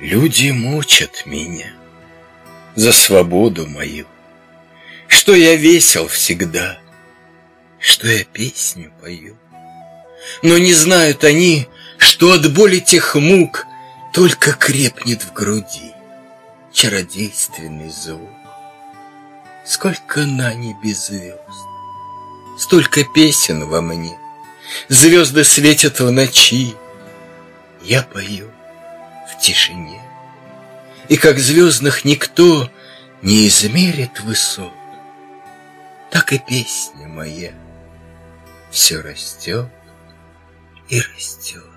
Люди мучат меня за свободу мою, Что я весел всегда, что я песню пою. Но не знают они, что от боли тех мук Только крепнет в груди чародейственный звук. Сколько на небе звезд, столько песен во мне, Звезды светят в ночи, я пою в тишине. И как звездных никто не измерит высот, Так и песня моя все растет и растет.